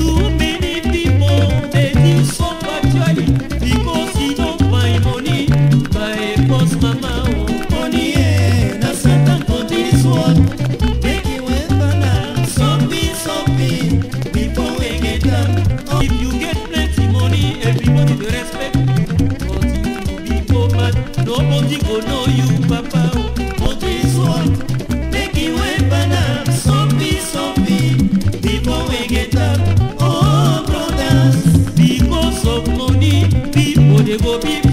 do vou me